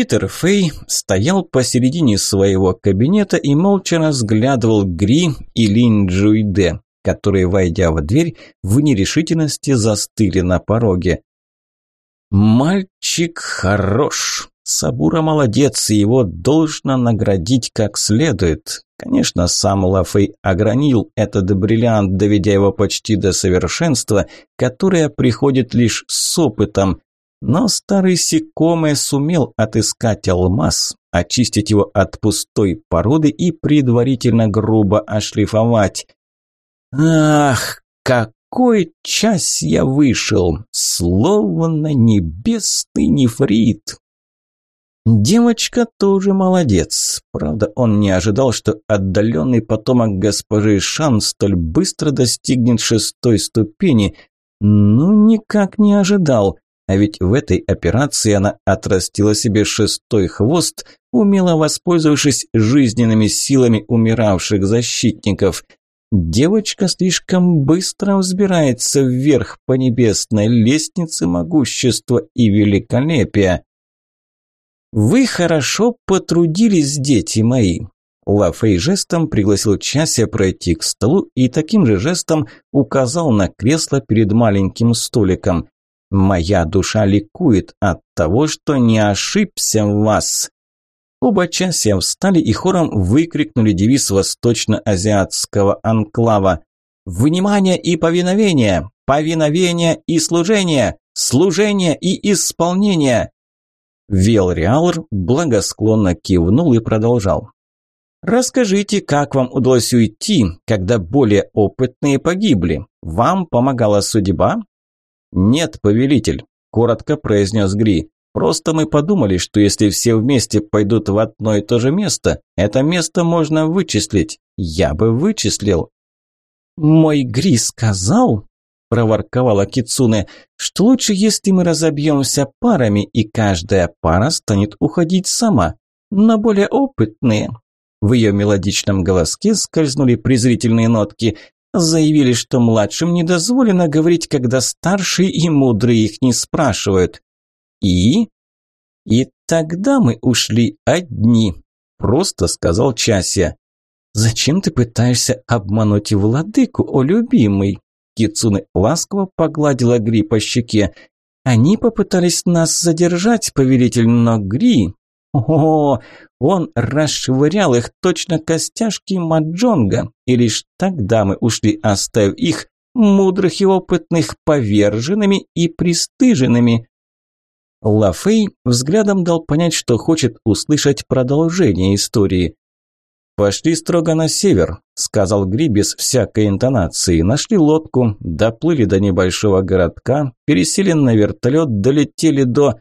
Питер Фэй стоял посередине своего кабинета и молча разглядывал Гри и Линь Джуйде, которые, войдя в дверь, в нерешительности застыли на пороге. «Мальчик хорош. Сабура молодец, и его должно наградить как следует. Конечно, сам Лафей огранил этот бриллиант, доведя его почти до совершенства, которое приходит лишь с опытом. Но старый Сикоме сумел отыскать алмаз, очистить его от пустой породы и предварительно грубо ошлифовать. Ах, какой час я вышел! Словно небесный нефрит! Девочка тоже молодец. Правда, он не ожидал, что отдаленный потомок госпожи Шан столь быстро достигнет шестой ступени. Ну, никак не ожидал. А ведь в этой операции она отрастила себе шестой хвост, умело воспользовавшись жизненными силами умиравших защитников. Девочка слишком быстро взбирается вверх по небесной лестнице могущества и великолепия. «Вы хорошо потрудились, дети мои!» Лафей жестом пригласил Чася пройти к столу и таким же жестом указал на кресло перед маленьким столиком. «Моя душа ликует от того, что не ошибся в вас!» Оба Чася встали и хором выкрикнули девиз восточно-азиатского анклава. «Внимание и повиновение! Повиновение и служение! Служение и исполнение!» Велриалр благосклонно кивнул и продолжал. «Расскажите, как вам удалось уйти, когда более опытные погибли? Вам помогала судьба?» «Нет, повелитель», – коротко произнес Гри. «Просто мы подумали, что если все вместе пойдут в одно и то же место, это место можно вычислить. Я бы вычислил». «Мой Гри сказал», проворковала Кицуне, что лучше, если мы разобьемся парами, и каждая пара станет уходить сама, но более опытные. В ее мелодичном голоске скользнули презрительные нотки. Заявили, что младшим не дозволено говорить, когда старшие и мудрые их не спрашивают. И? И тогда мы ушли одни, просто сказал Чася. «Зачем ты пытаешься обмануть владыку, о любимый?» Кицуны ласково погладила Гри по щеке. «Они попытались нас задержать, повелитель, но Гри...» О, он расшвырял их точно костяшки маджонга, и лишь тогда мы ушли, оставив их, мудрых и опытных, поверженными и пристыженными. Лафей взглядом дал понять, что хочет услышать продолжение истории. «Пошли строго на север», – сказал Гри без всякой интонации. Нашли лодку, доплыли до небольшого городка, пересели на вертолет, долетели до...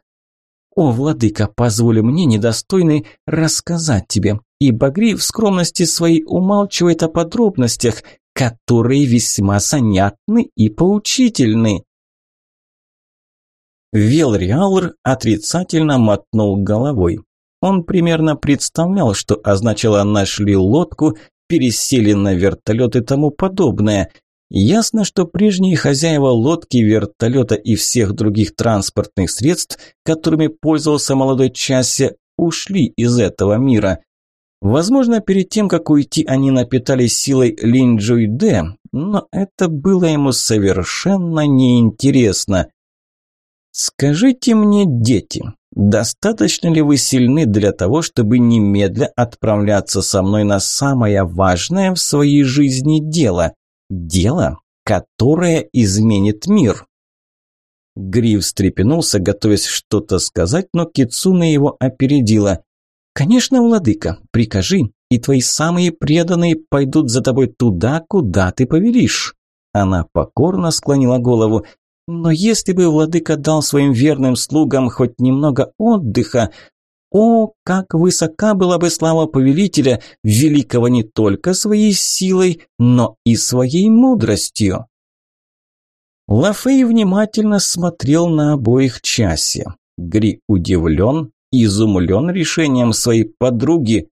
«О, владыка, позволь мне, недостойный, рассказать тебе, ибо Гри в скромности своей умалчивает о подробностях, которые весьма занятны и поучительны». Велриалр отрицательно мотнул головой. Он примерно представлял, что означало «нашли лодку», «пересели на вертолет» и тому подобное. Ясно, что прежние хозяева лодки, вертолета и всех других транспортных средств, которыми пользовался молодой Часе, ушли из этого мира. Возможно, перед тем, как уйти, они напитались силой Линджуйде, но это было ему совершенно неинтересно. «Скажите мне, дети, Достаточно ли вы сильны для того, чтобы немедля отправляться со мной на самое важное в своей жизни дело? Дело, которое изменит мир. Гриф встрепенулся, готовясь что-то сказать, но Кицуна его опередила. «Конечно, владыка, прикажи, и твои самые преданные пойдут за тобой туда, куда ты повелишь». Она покорно склонила голову. Но если бы владыка дал своим верным слугам хоть немного отдыха, о, как высока была бы слава повелителя, великого не только своей силой, но и своей мудростью. Лафей внимательно смотрел на обоих часе. Гри удивлен, изумлен решением своей подруги,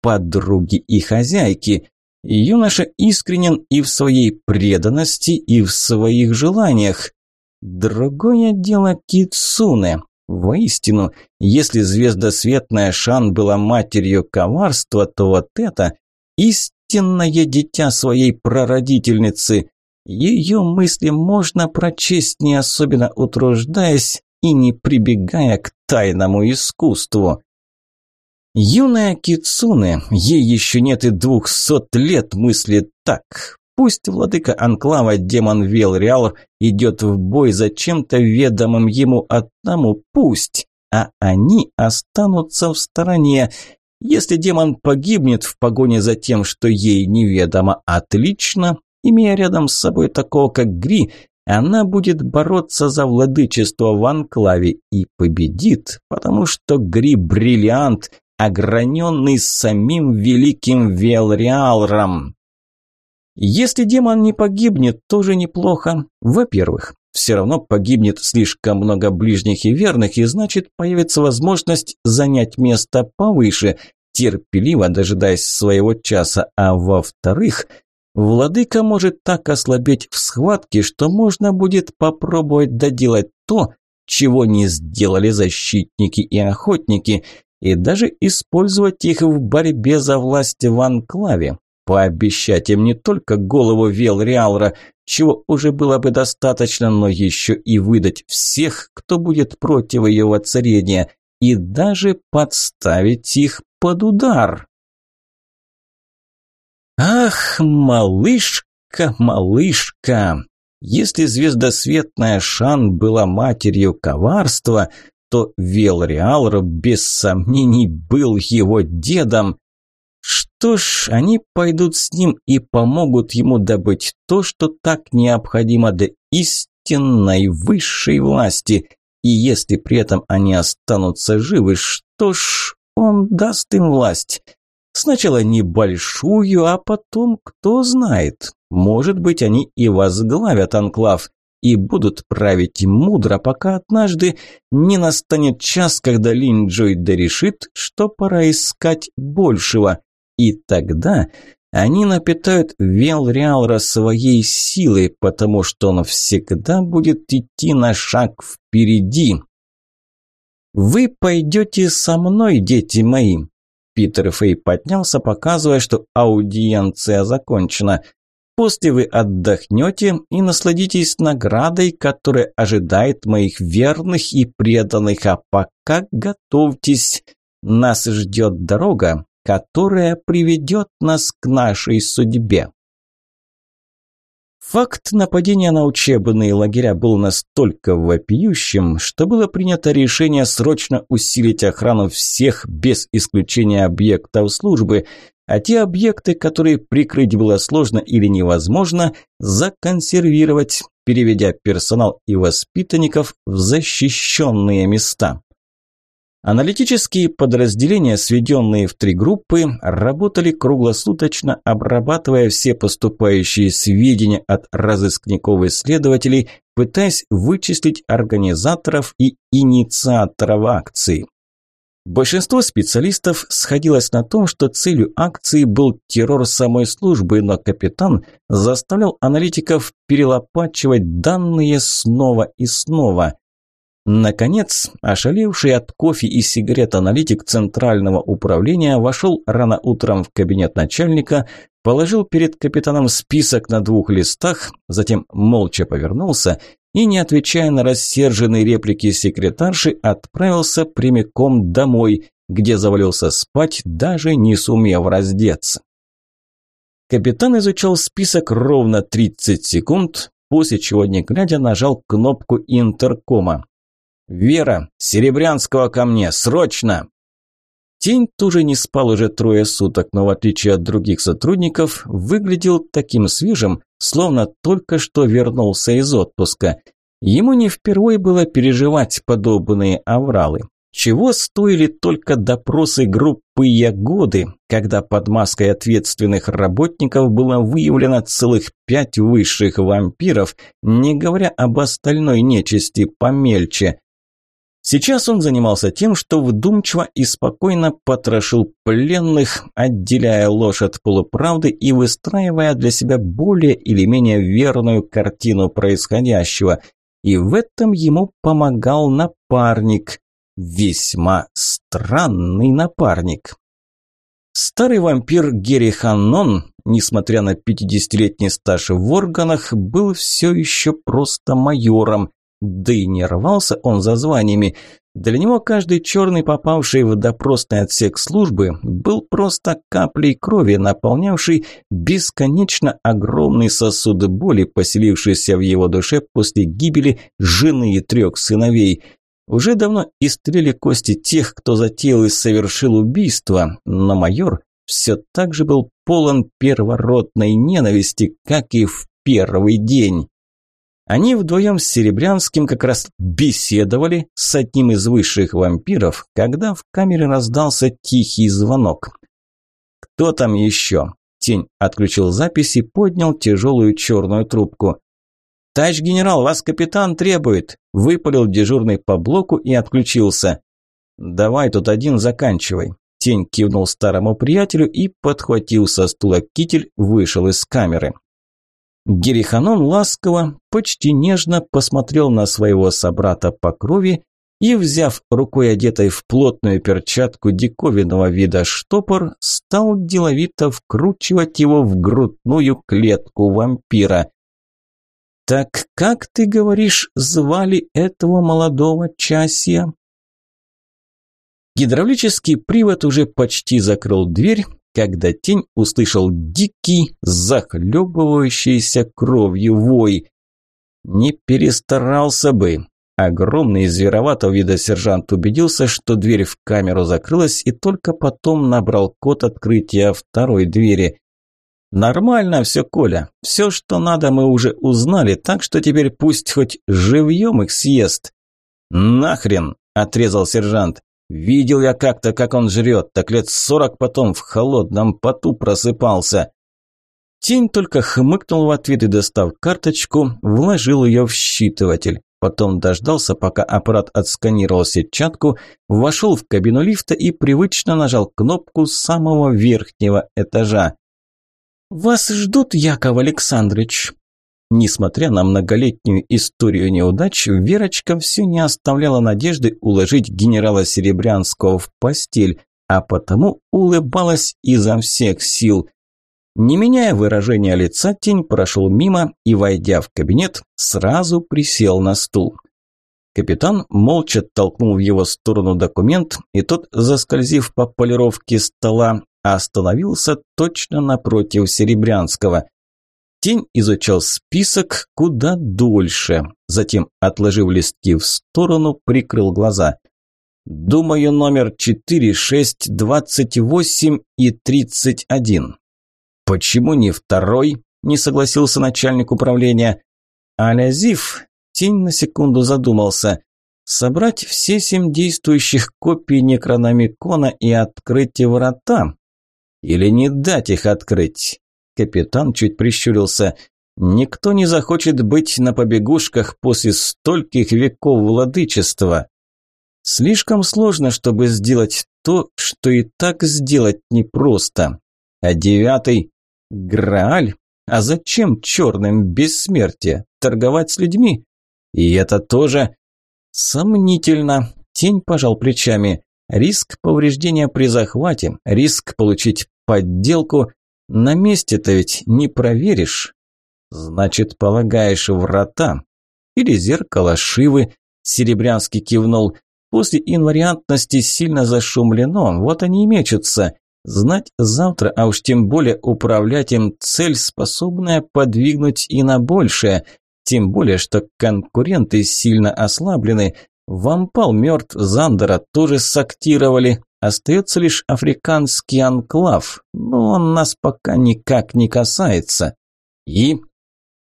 подруги и хозяйки. Юноша искренен и в своей преданности, и в своих желаниях. Другое дело Кицуне. Воистину, если звездосветная Шан была матерью коварства, то вот это истинное дитя своей прародительницы. Ее мысли можно прочесть, не особенно утруждаясь и не прибегая к тайному искусству. Юная Кицуне, ей еще нет и двухсот лет, мыслит так. Пусть владыка анклава демон Велриал идет в бой за чем-то ведомым ему одному, пусть, а они останутся в стороне. Если демон погибнет в погоне за тем, что ей неведомо, отлично, имея рядом с собой такого, как Гри, она будет бороться за владычество в анклаве и победит, потому что Гри – бриллиант, ограненный самим великим Велриалром. Если демон не погибнет, тоже неплохо. Во-первых, все равно погибнет слишком много ближних и верных, и значит появится возможность занять место повыше, терпеливо дожидаясь своего часа. А во-вторых, владыка может так ослабеть в схватке, что можно будет попробовать доделать то, чего не сделали защитники и охотники, и даже использовать их в борьбе за власть в анклаве. Пообещать им не только голову Велриалра, чего уже было бы достаточно, но еще и выдать всех, кто будет против ее воцарения, и даже подставить их под удар. Ах, малышка, малышка! Если звездосветная Шан была матерью коварства, то Велриалр без сомнений был его дедом. Что ж, они пойдут с ним и помогут ему добыть то, что так необходимо для истинной высшей власти. И если при этом они останутся живы, что ж, он даст им власть. Сначала небольшую, а потом, кто знает, может быть, они и возглавят анклав и будут править мудро, пока однажды не настанет час, когда Лин Джойда решит, что пора искать большего. И тогда они напитают Велриалра своей силой, потому что он всегда будет идти на шаг впереди. «Вы пойдете со мной, дети мои!» Питер Фей поднялся, показывая, что аудиенция закончена. После вы отдохнете и насладитесь наградой, которая ожидает моих верных и преданных, а пока готовьтесь. Нас ждет дорога, которая приведет нас к нашей судьбе. Факт нападения на учебные лагеря был настолько вопиющим, что было принято решение срочно усилить охрану всех без исключения объектов службы, а те объекты, которые прикрыть было сложно или невозможно, законсервировать, переведя персонал и воспитанников в защищенные места. Аналитические подразделения, сведенные в три группы, работали круглосуточно, обрабатывая все поступающие сведения от разыскников-исследователей, пытаясь вычислить организаторов и инициаторов акции. Большинство специалистов сходилось на том, что целью акции был террор самой службы, но капитан заставлял аналитиков перелопачивать данные снова и снова. Наконец, ошалевший от кофе и сигарет аналитик Центрального управления вошел рано утром в кабинет начальника, положил перед капитаном список на двух листах, затем молча повернулся и, не отвечая на рассерженные реплики секретарши, отправился прямиком домой, где завалился спать, даже не сумев раздеться. Капитан изучал список ровно 30 секунд, после чего, не глядя, нажал кнопку интеркома. «Вера, Серебрянского ко мне, срочно!» Тень тоже не спал уже трое суток, но в отличие от других сотрудников, выглядел таким свежим, словно только что вернулся из отпуска. Ему не впервые было переживать подобные авралы. Чего стоили только допросы группы Ягоды, когда под маской ответственных работников было выявлено целых пять высших вампиров, не говоря об остальной нечисти помельче. Сейчас он занимался тем, что вдумчиво и спокойно потрошил пленных, отделяя ложь от полуправды и выстраивая для себя более или менее верную картину происходящего. и в этом ему помогал напарник. Весьма странный напарник. Старый вампир Герри Ханнон, несмотря на 50-летний стаж в органах, был все еще просто майором, да и не рвался он за званиями. Для него каждый черный, попавший в допросный отсек службы, был просто каплей крови, наполнявший бесконечно огромный сосуд боли, поселившийся в его душе после гибели жены и трех сыновей – уже давно истрели кости тех, кто затеял и совершил убийство, но майор все так же был полон первородной ненависти, как и в первый день. Они вдвоем с Серебрянским как раз беседовали с одним из высших вампиров, когда в камере раздался тихий звонок. «Кто там еще?» Тень отключил запись и поднял тяжелую черную трубку. «Товарищ генерал, вас капитан требует!» – выпалил дежурный по блоку и отключился. «Давай тут один заканчивай». Тень кивнул старому приятелю и подхватил со стула китель, вышел из камеры. Гериханон ласково, почти нежно посмотрел на своего собрата по крови и, взяв рукой одетой в плотную перчатку диковинного вида штопор, стал деловито вкручивать его в грудную клетку вампира. «Так как, ты говоришь, звали этого молодого часия?» Гидравлический привод уже почти закрыл дверь, когда тень услышал дикий, захлебывающийся кровью вой. Не перестарался бы. Огромный звероватого вида сержант убедился, что дверь в камеру закрылась и только потом набрал код открытия второй двери. «Нормально все, Коля. Все, что надо, мы уже узнали, так что теперь пусть хоть живьем их съест». «Нахрен!» – отрезал сержант. «Видел я как-то, как он жрет, так лет сорок потом в холодном поту просыпался». Тень только хмыкнул в ответ и, достав карточку, вложил ее в считыватель. Потом дождался, пока аппарат отсканировал сетчатку, вошел в кабину лифта и привычно нажал кнопку самого верхнего этажа. «Вас ждут, Яков Александрович!» Несмотря на многолетнюю историю неудач, Верочка все не оставляла надежды уложить генерала Серебрянского в постель, а потому улыбалась изо всех сил. Не меняя выражения лица, тень прошел мимо и, войдя в кабинет, сразу присел на стул. Капитан молча толкнул в его сторону документ, и тот, заскользив по полировке стола, остановился точно напротив Серебрянского. Тень изучал список куда дольше, затем, отложив листки в сторону, прикрыл глаза. «Думаю, номер 4, 6, 28 и 31». «Почему не второй?» – не согласился начальник управления. «Алязив», – тень на секунду задумался, – «собрать все семь действующих копий Некрономикона и открыть врата, или не дать их открыть? Капитан чуть прищурился. Никто не захочет быть на побегушках после стольких веков владычества. Слишком сложно, чтобы сделать то, что и так сделать непросто. А девятый – Грааль? А зачем черным бессмертие? Торговать с людьми? И это тоже сомнительно. Тень пожал плечами. Риск повреждения при захвате, риск получить подделку. На месте-то ведь не проверишь. Значит, полагаешь, врата? Или зеркало Шивы? Серебрянский кивнул. После инвариантности сильно зашумлено, вот они и мечутся. Знать завтра, а уж тем более управлять им цель, способная подвигнуть и на большее. Тем более, что конкуренты сильно ослаблены. Вампал мертв, Зандера тоже сактировали. Остается лишь африканский анклав, но он нас пока никак не касается. И...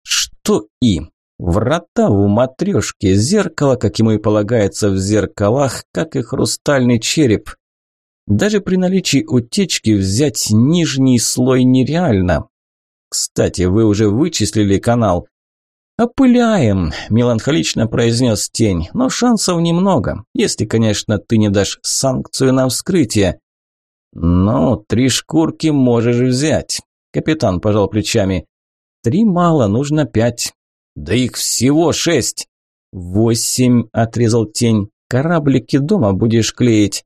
Что и? Врата в матрешке, зеркало, как ему и полагается в зеркалах, как и хрустальный череп. Даже при наличии утечки взять нижний слой нереально. Кстати, вы уже вычислили канал. «Опыляем», – меланхолично произнес тень, – «но шансов немного, если, конечно, ты не дашь санкцию на вскрытие». «Ну, три шкурки можешь взять», – капитан пожал плечами. «Три мало, нужно пять». «Да их всего шесть». «Восемь», – отрезал тень. «Кораблики дома будешь клеить».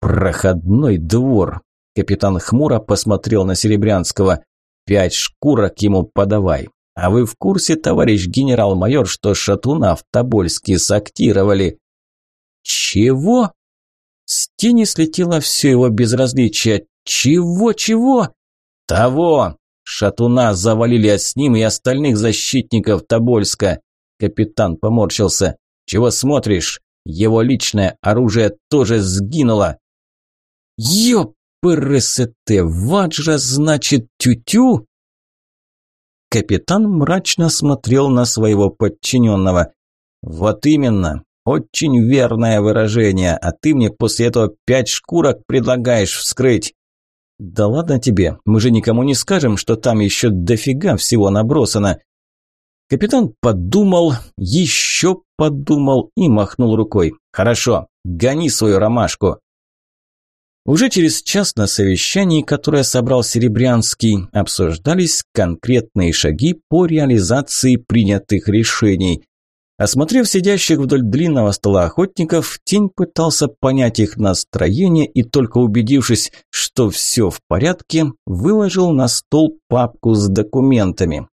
«Проходной двор», – капитан хмуро посмотрел на Серебрянского. «Пять шкурок ему подавай. А вы в курсе, товарищ генерал-майор, что шатуна в Тобольске сактировали?» «Чего?» С тени слетело все его безразличие. «Чего, чего?» «Того!» Шатуна завалили, а с ним и остальных защитников Тобольска. Капитан поморщился. «Чего смотришь? Его личное оружие тоже сгинуло!» «Ёпрст, ваджра значит тю-тю?» Капитан мрачно смотрел на своего подчиненного. «Вот именно, очень верное выражение, а ты мне после этого пять шкурок предлагаешь вскрыть». «Да ладно тебе, мы же никому не скажем, что там еще дофига всего набросано. Капитан подумал, еще подумал и махнул рукой. «Хорошо, гони свою ромашку». Уже через час на совещании, которое собрал Серебрянский, обсуждались конкретные шаги по реализации принятых решений. Осмотрев сидящих вдоль длинного стола охотников, Тень пытался понять их настроение и только убедившись, что все в порядке, выложил на стол папку с документами.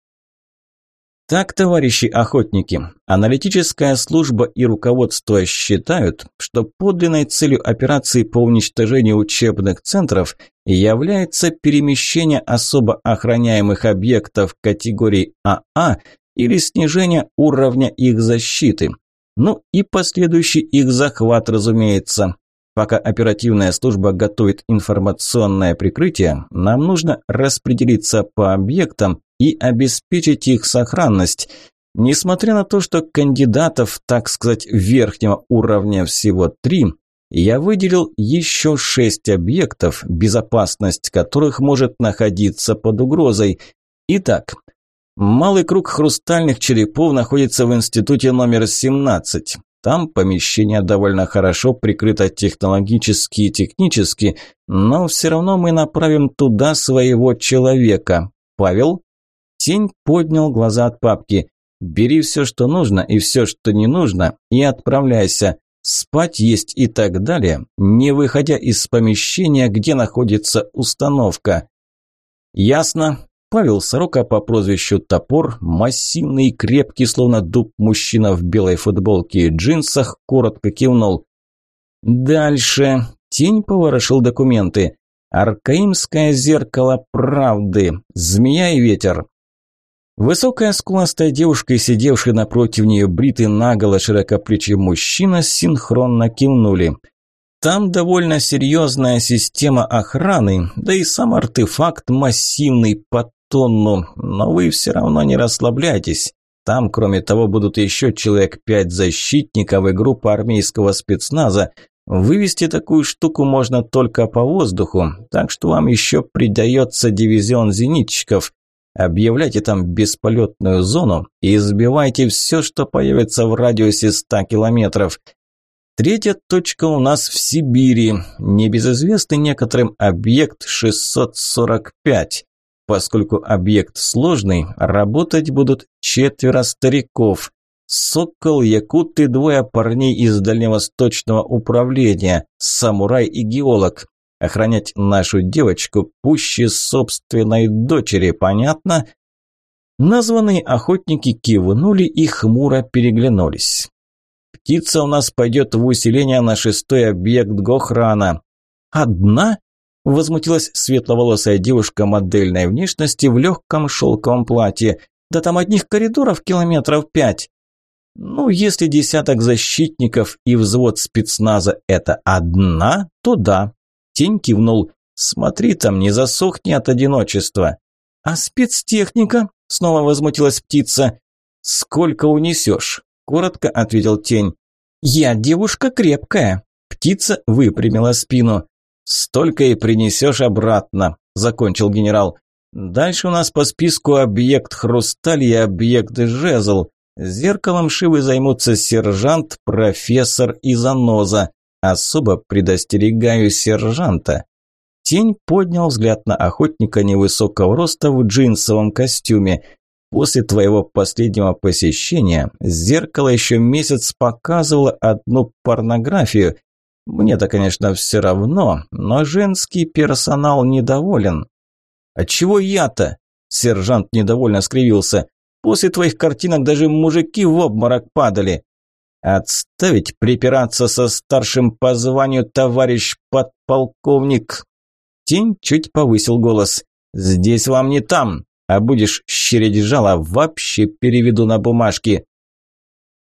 Так, товарищи охотники, аналитическая служба и руководство считают, что подлинной целью операции по уничтожению учебных центров является перемещение особо охраняемых объектов категории АА а или снижение уровня их защиты. Ну и последующий их захват, разумеется. Пока оперативная служба готовит информационное прикрытие, нам нужно распределиться по объектам и обеспечить их сохранность. Несмотря на то, что кандидатов, так сказать, верхнего уровня всего три, я выделил еще шесть объектов, безопасность которых может находиться под угрозой. Итак, малый круг хрустальных черепов находится в институте номер 17. Там помещение довольно хорошо прикрыто технологически и технически, но все равно мы направим туда своего человека. Павел? Тень поднял глаза от папки. «Бери все, что нужно, и все, что не нужно, и отправляйся. Спать, есть и так далее, не выходя из помещения, где находится установка». «Ясно». Павел Сорока по прозвищу Топор, массивный и крепкий, словно дуб мужчина в белой футболке и джинсах, коротко кивнул. «Дальше». Тень поворошил документы. «Аркаимское зеркало правды. Змея и ветер. Высокая скуластая девушка сидевший напротив нее бритый наголо широкоплечий мужчина синхронно кивнули. Там довольно серьезная система охраны, да и сам артефакт массивный по тонну, но вы все равно не расслабляйтесь. Там, кроме того, будут еще человек пять защитников и группа армейского спецназа. Вывести такую штуку можно только по воздуху, так что вам еще придается дивизион зенитчиков. Объявляйте там бесполетную зону и избивайте все, что появится в радиусе 100 километров. Третья точка у нас в Сибири, небезызвестный некоторым объект 645. Поскольку объект сложный, работать будут четверо стариков. Сокол, Якут и двое парней из дальневосточного управления, самурай и геолог. Охранять нашу девочку пуще собственной дочери, понятно? Названные охотники кивнули и хмуро переглянулись. Птица у нас пойдет в усиление на шестой объект Гохрана. Одна? Возмутилась светловолосая девушка модельной внешности в легком шелковом платье. Да там одних коридоров километров пять. Ну, если десяток защитников и взвод спецназа – это одна, то да, Тень кивнул. «Смотри там, не засохни от одиночества». «А спецтехника?» – снова возмутилась птица. «Сколько унесешь?» – коротко ответил тень. «Я девушка крепкая». Птица выпрямила спину. «Столько и принесешь обратно», – закончил генерал. «Дальше у нас по списку объект хрусталь и объект жезл. Зеркалом Шивы займутся сержант, профессор и заноза. Особо предостерегаю сержанта. Тень поднял взгляд на охотника невысокого роста в джинсовом костюме. После твоего последнего посещения зеркало еще месяц показывало одну порнографию. Мне-то, конечно, все равно, но женский персонал недоволен. А чего я-то? Сержант недовольно скривился. После твоих картинок даже мужики в обморок падали. Отставить припираться со старшим по званию товарищ подполковник. Тень чуть повысил голос. Здесь вам не там, а будешь щерить жало, вообще переведу на бумажки.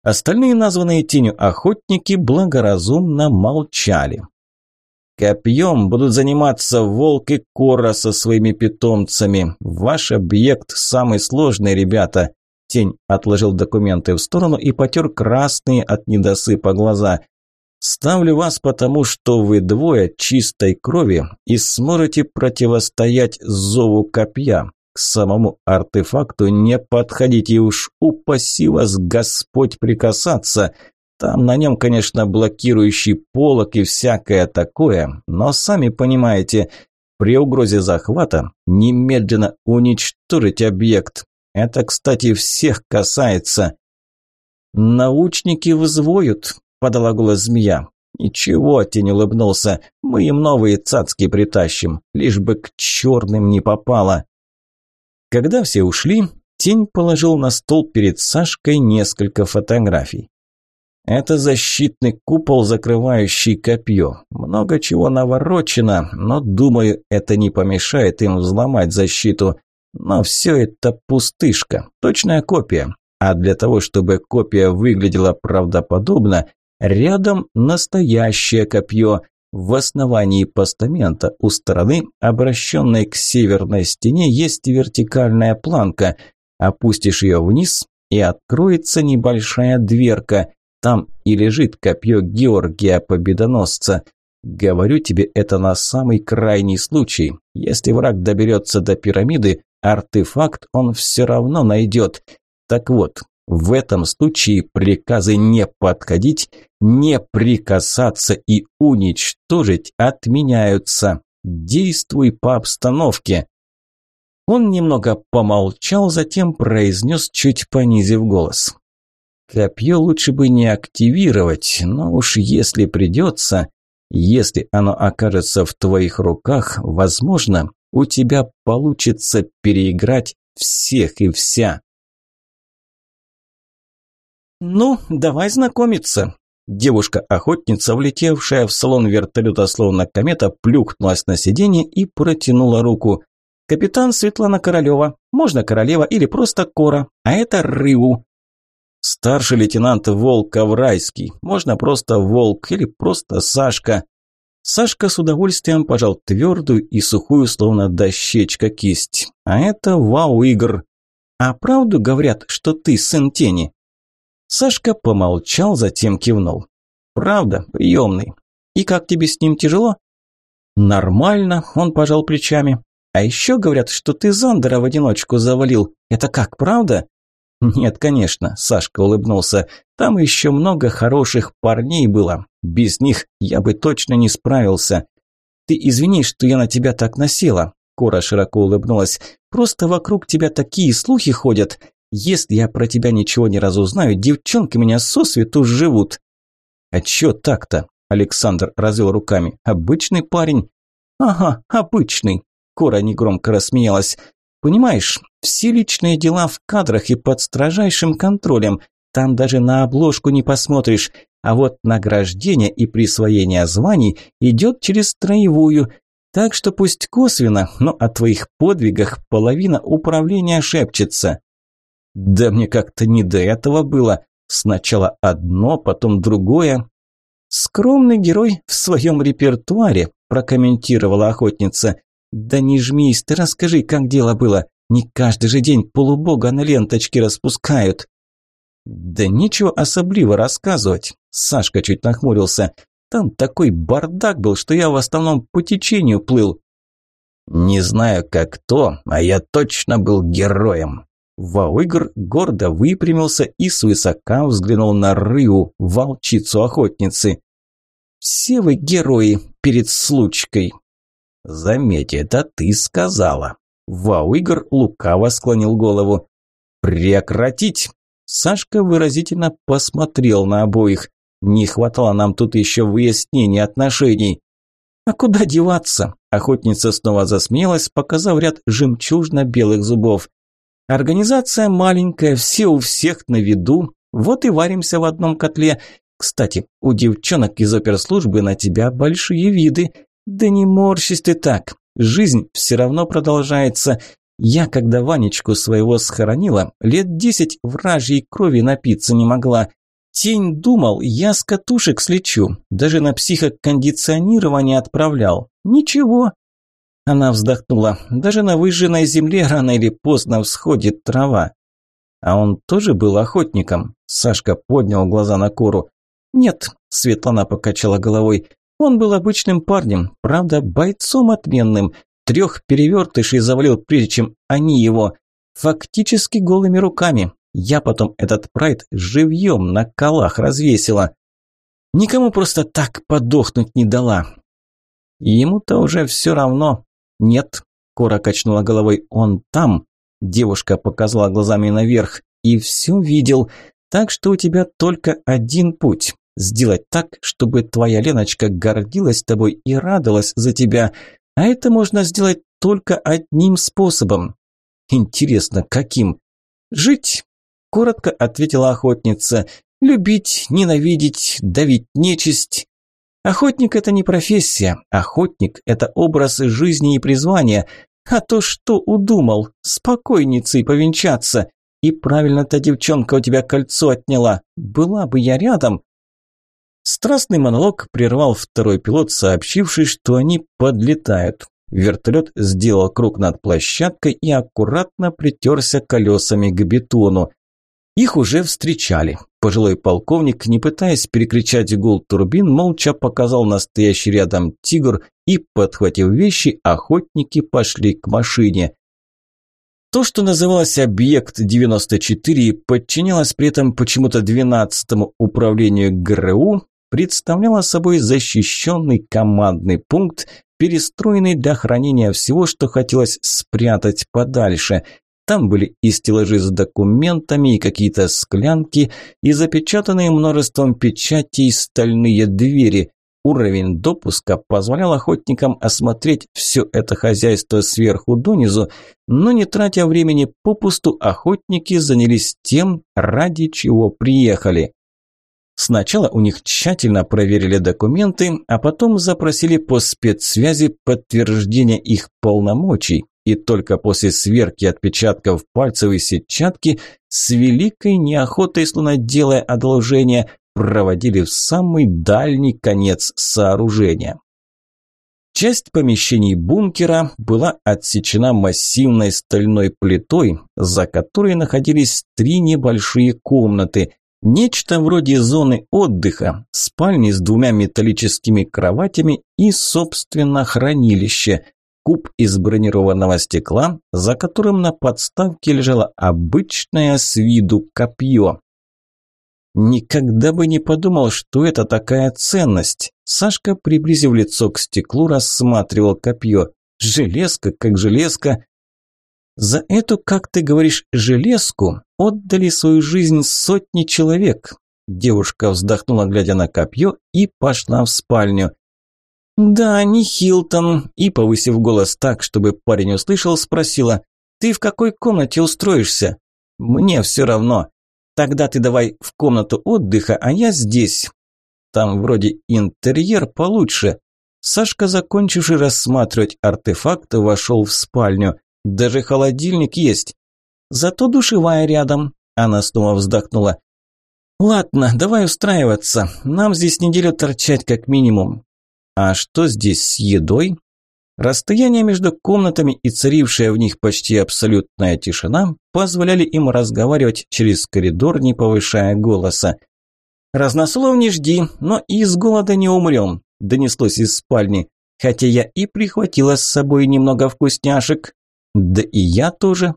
Остальные названные тенью охотники благоразумно молчали. Копьем будут заниматься волк и кора со своими питомцами. Ваш объект самый сложный, ребята. Тень отложил документы в сторону и потер красные от недосыпа глаза. Ставлю вас потому, что вы двое чистой крови и сможете противостоять зову копья. К самому артефакту не подходите уж, упаси вас Господь прикасаться – там на нем, конечно, блокирующий полок и всякое такое, но сами понимаете, при угрозе захвата немедленно уничтожить объект. Это, кстати, всех касается. Научники взвоют, подала голос змея. Ничего, тень улыбнулся, мы им новые цацки притащим, лишь бы к черным не попало. Когда все ушли, тень положил на стол перед Сашкой несколько фотографий. Это защитный купол, закрывающий копье. Много чего наворочено, но, думаю, это не помешает им взломать защиту. Но все это пустышка, точная копия. А для того, чтобы копия выглядела правдоподобно, рядом настоящее копье. В основании постамента у стороны, обращенной к северной стене, есть вертикальная планка. Опустишь ее вниз, и откроется небольшая дверка – там и лежит копье Георгия Победоносца. Говорю тебе это на самый крайний случай. Если враг доберется до пирамиды, артефакт он все равно найдет. Так вот, в этом случае приказы не подходить, не прикасаться и уничтожить отменяются. Действуй по обстановке. Он немного помолчал, затем произнес, чуть понизив голос. Копье лучше бы не активировать, но уж если придется, если оно окажется в твоих руках, возможно, у тебя получится переиграть всех и вся. «Ну, давай знакомиться». Девушка-охотница, влетевшая в салон вертолета словно комета, плюхнулась на сиденье и протянула руку. «Капитан Светлана Королева. Можно королева или просто Кора. А это Рыву. Старший лейтенант Волк Коврайский. Можно просто Волк или просто Сашка. Сашка с удовольствием пожал твердую и сухую, словно дощечка, кисть. А это вау, Игр. А правду говорят, что ты сын тени? Сашка помолчал, затем кивнул. Правда, приемный. И как тебе с ним тяжело? Нормально, он пожал плечами. А еще говорят, что ты Зандера в одиночку завалил. Это как, правда? «Нет, конечно», – Сашка улыбнулся. «Там еще много хороших парней было. Без них я бы точно не справился». «Ты извини, что я на тебя так насела», – Кора широко улыбнулась. «Просто вокруг тебя такие слухи ходят. Если я про тебя ничего не разузнаю, девчонки меня сосвету живут». «А чё так-то?» – Александр развел руками. «Обычный парень». «Ага, обычный», – Кора негромко рассмеялась. Понимаешь, все личные дела в кадрах и под строжайшим контролем. Там даже на обложку не посмотришь. А вот награждение и присвоение званий идет через строевую. Так что пусть косвенно, но о твоих подвигах половина управления шепчется. Да мне как-то не до этого было. Сначала одно, потом другое. Скромный герой в своем репертуаре, прокомментировала охотница. «Да не жмись ты, расскажи, как дело было. Не каждый же день полубога на ленточке распускают». «Да нечего особливо рассказывать», – Сашка чуть нахмурился. «Там такой бардак был, что я в основном по течению плыл». «Не знаю, как то, а я точно был героем». Вауигр гордо выпрямился и свысока взглянул на Рыу, волчицу охотницы. «Все вы герои перед случкой», Заметь, это ты сказала. Вау, Игорь лукаво склонил голову. Прекратить! Сашка выразительно посмотрел на обоих. Не хватало нам тут еще выяснения отношений. А куда деваться? Охотница снова засмеялась, показав ряд жемчужно-белых зубов. Организация маленькая, все у всех на виду, вот и варимся в одном котле. Кстати, у девчонок из оперслужбы на тебя большие виды. Да не морщись ты так, жизнь все равно продолжается. Я, когда Ванечку своего схоронила, лет десять вражьей крови напиться не могла. Тень думал, я с катушек слечу, даже на психокондиционирование отправлял. Ничего. Она вздохнула. Даже на выжженной земле рано или поздно всходит трава. А он тоже был охотником. Сашка поднял глаза на Кору. Нет, Светлана покачала головой. Он был обычным парнем, правда, бойцом отменным. Трех перевертышей завалил, прежде чем они его. Фактически голыми руками. Я потом этот прайд живьем на колах развесила. Никому просто так подохнуть не дала. Ему-то уже все равно. Нет, Кора качнула головой, он там. Девушка показала глазами наверх. И все видел. Так что у тебя только один путь. Сделать так, чтобы твоя Леночка гордилась тобой и радовалась за тебя. А это можно сделать только одним способом. Интересно, каким? Жить коротко ответила охотница. Любить, ненавидеть, давить нечисть. Охотник – это не профессия. Охотник – это образ жизни и призвания. А то что удумал? Спокойницей повенчаться. И правильно-то девчонка у тебя кольцо отняла. Была бы я рядом. Страстный монолог прервал второй пилот, сообщивший, что они подлетают. Вертолет сделал круг над площадкой и аккуратно притерся колесами к бетону. Их уже встречали. Пожилой полковник, не пытаясь перекричать гул турбин, молча показал настоящий рядом тигр и, подхватив вещи, охотники пошли к машине. То, что называлось «Объект-94» и подчинялось при этом почему-то 12-му управлению ГРУ, представляло собой защищенный командный пункт, перестроенный для хранения всего, что хотелось спрятать подальше – там были и стеллажи с документами, и какие-то склянки, и запечатанные множеством печатей стальные двери. Уровень допуска позволял охотникам осмотреть все это хозяйство сверху донизу, но не тратя времени попусту, охотники занялись тем, ради чего приехали. Сначала у них тщательно проверили документы, а потом запросили по спецсвязи подтверждение их полномочий и только после сверки отпечатков пальцев и сетчатки с великой неохотой, словно делая одолжение, проводили в самый дальний конец сооружения. Часть помещений бункера была отсечена массивной стальной плитой, за которой находились три небольшие комнаты, нечто вроде зоны отдыха, спальни с двумя металлическими кроватями и, собственно, хранилище – куб из бронированного стекла, за которым на подставке лежало обычное с виду копье. Никогда бы не подумал, что это такая ценность. Сашка, приблизив лицо к стеклу, рассматривал копье. Железка как железка. За эту, как ты говоришь, железку отдали свою жизнь сотни человек. Девушка вздохнула, глядя на копье, и пошла в спальню. «Да, не Хилтон», и, повысив голос так, чтобы парень услышал, спросила, «Ты в какой комнате устроишься?» «Мне все равно. Тогда ты давай в комнату отдыха, а я здесь. Там вроде интерьер получше». Сашка, закончивший рассматривать артефакты, вошел в спальню. Даже холодильник есть. Зато душевая рядом. Она снова вздохнула. «Ладно, давай устраиваться. Нам здесь неделю торчать как минимум. А что здесь с едой? Расстояние между комнатами и царившая в них почти абсолютная тишина позволяли им разговаривать через коридор, не повышая голоса. «Разнослов не жди, но и с голода не умрем», – донеслось из спальни. «Хотя я и прихватила с собой немного вкусняшек». «Да и я тоже».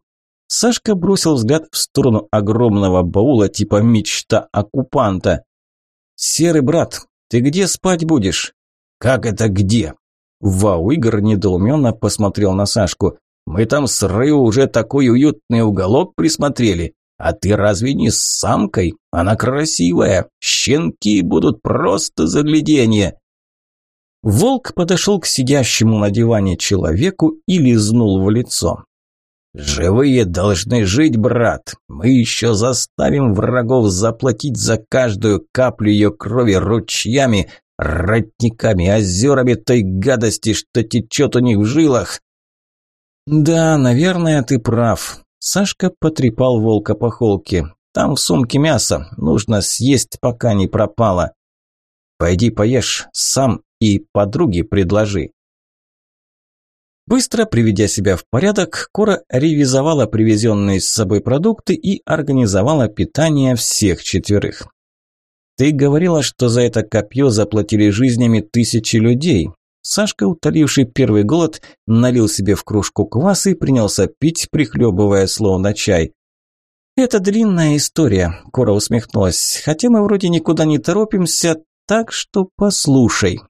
Сашка бросил взгляд в сторону огромного баула типа мечта оккупанта. «Серый брат, ты где спать будешь?» «Как это где?» Вау, Игорь недоуменно посмотрел на Сашку. Мы там с Рыу уже такой уютный уголок присмотрели. А ты разве не с самкой? Она красивая. Щенки будут просто загляденье. Волк подошел к сидящему на диване человеку и лизнул в лицо. «Живые должны жить, брат. Мы еще заставим врагов заплатить за каждую каплю ее крови ручьями, родниками, озерами той гадости, что течет у них в жилах». «Да, наверное, ты прав. Сашка потрепал волка по холке. «Там в сумке мясо. Нужно съесть, пока не пропало. Пойди поешь сам и подруге предложи». Быстро приведя себя в порядок, Кора ревизовала привезенные с собой продукты и организовала питание всех четверых. «Ты говорила, что за это копье заплатили жизнями тысячи людей. Сашка, утоливший первый голод, налил себе в кружку квас и принялся пить, прихлебывая словно чай. «Это длинная история», – Кора усмехнулась, – «хотя мы вроде никуда не торопимся, так что послушай».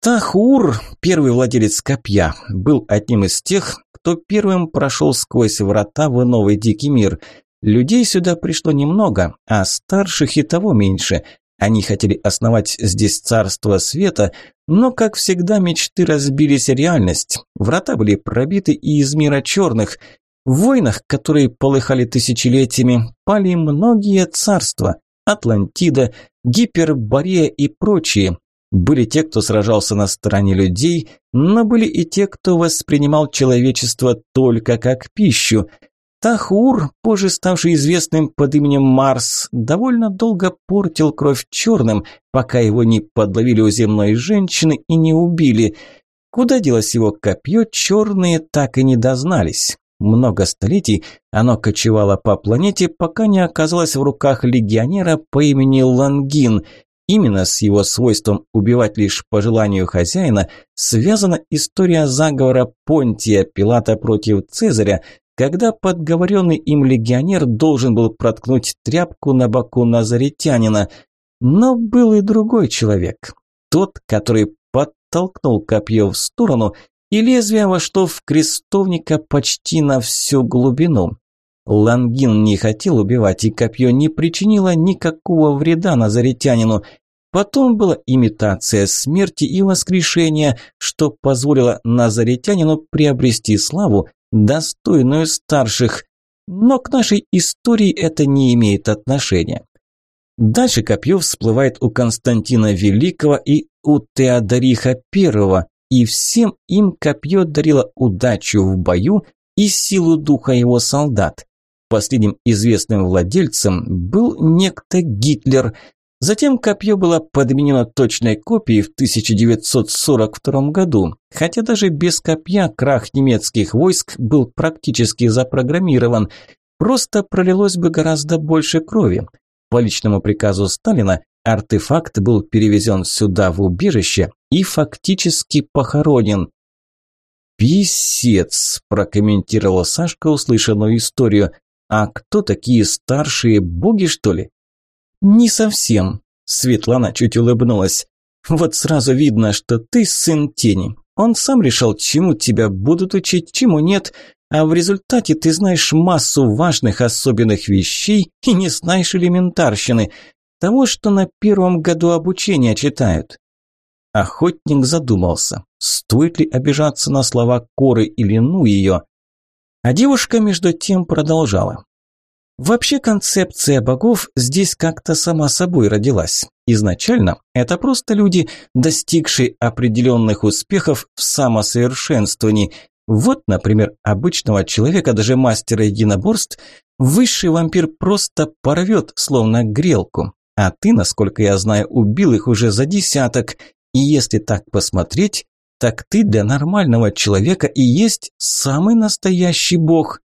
Тахур, первый владелец копья, был одним из тех, кто первым прошел сквозь врата в новый дикий мир. Людей сюда пришло немного, а старших и того меньше – они хотели основать здесь царство света, но, как всегда, мечты разбились о реальность. Врата были пробиты и из мира черных. В войнах, которые полыхали тысячелетиями, пали многие царства. Атлантида, Гиперборея и прочие. Были те, кто сражался на стороне людей, но были и те, кто воспринимал человечество только как пищу – Тахур, позже ставший известным под именем Марс, довольно долго портил кровь черным, пока его не подловили у земной женщины и не убили. Куда делось его копье, черные так и не дознались. Много столетий оно кочевало по планете, пока не оказалось в руках легионера по имени Лангин. Именно с его свойством убивать лишь по желанию хозяина связана история заговора Понтия Пилата против Цезаря, когда подговоренный им легионер должен был проткнуть тряпку на боку назаретянина. Но был и другой человек, тот, который подтолкнул копье в сторону, и лезвие вошло в крестовника почти на всю глубину. Лангин не хотел убивать, и копье не причинило никакого вреда назаретянину. Потом была имитация смерти и воскрешения, что позволило назаретянину приобрести славу, достойную старших. Но к нашей истории это не имеет отношения. Дальше копье всплывает у Константина Великого и у Теодориха I, и всем им копье дарило удачу в бою и силу духа его солдат. Последним известным владельцем был некто Гитлер, Затем копье было подменено точной копией в 1942 году, хотя даже без копья крах немецких войск был практически запрограммирован, просто пролилось бы гораздо больше крови. По личному приказу Сталина артефакт был перевезен сюда в убежище и фактически похоронен. «Писец», – прокомментировала Сашка услышанную историю. «А кто такие старшие боги, что ли?» «Не совсем», – Светлана чуть улыбнулась. «Вот сразу видно, что ты сын тени. Он сам решал, чему тебя будут учить, чему нет, а в результате ты знаешь массу важных особенных вещей и не знаешь элементарщины, того, что на первом году обучения читают». Охотник задумался, стоит ли обижаться на слова Коры или ну ее. А девушка между тем продолжала. Вообще концепция богов здесь как-то сама собой родилась. Изначально это просто люди, достигшие определенных успехов в самосовершенствовании. Вот, например, обычного человека, даже мастера единоборств, высший вампир просто порвет, словно грелку. А ты, насколько я знаю, убил их уже за десяток. И если так посмотреть, так ты для нормального человека и есть самый настоящий бог.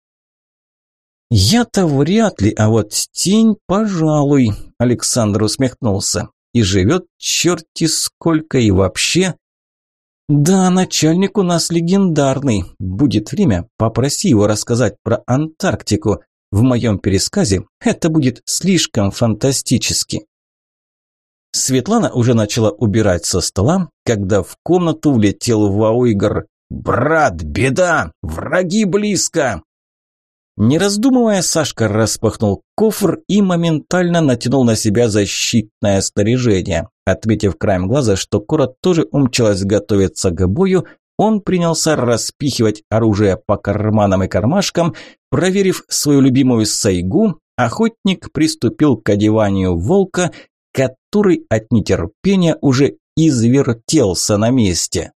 «Я-то вряд ли, а вот тень, пожалуй», – Александр усмехнулся. «И живет черти сколько и вообще...» «Да, начальник у нас легендарный. Будет время, попроси его рассказать про Антарктику. В моем пересказе это будет слишком фантастически». Светлана уже начала убирать со стола, когда в комнату влетел Вауигр. «Брат, беда! Враги близко!» Не раздумывая, Сашка распахнул кофр и моментально натянул на себя защитное снаряжение. Отметив краем глаза, что Кора тоже умчалась готовиться к бою, он принялся распихивать оружие по карманам и кармашкам. Проверив свою любимую сайгу, охотник приступил к одеванию волка, который от нетерпения уже извертелся на месте.